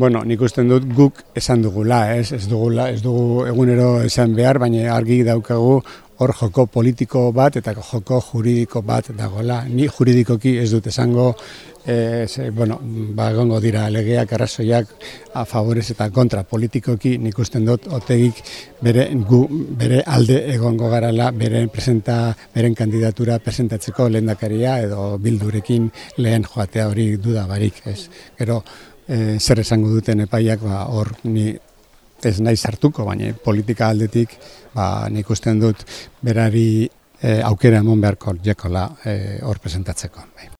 Bueno, nik usten dut guk esan dugula, ez, ez dugula, ez dugu egunero esan behar, baina argi daukagu hor joko politiko bat eta joko juridiko bat dagoela. Ni juridikoki ez dut esango, e, ze, bueno, ba, gongo dira legeak, arrazoiak, a favorez eta kontra politikoki nik usten dut otegik bere, gu, bere alde egongo garala, bere presenta, beren kandidatura presentatzeko lehendakaria edo bildurekin lehen joatea hori dudabarik, ez. Gero, e, zer esango duten epaiak ba, hor ni ez nahi sartuko, baina politika aldetik ba, nik usten dut berari e, aukera emon beharko jekola e, hor presentatzeko. Bai.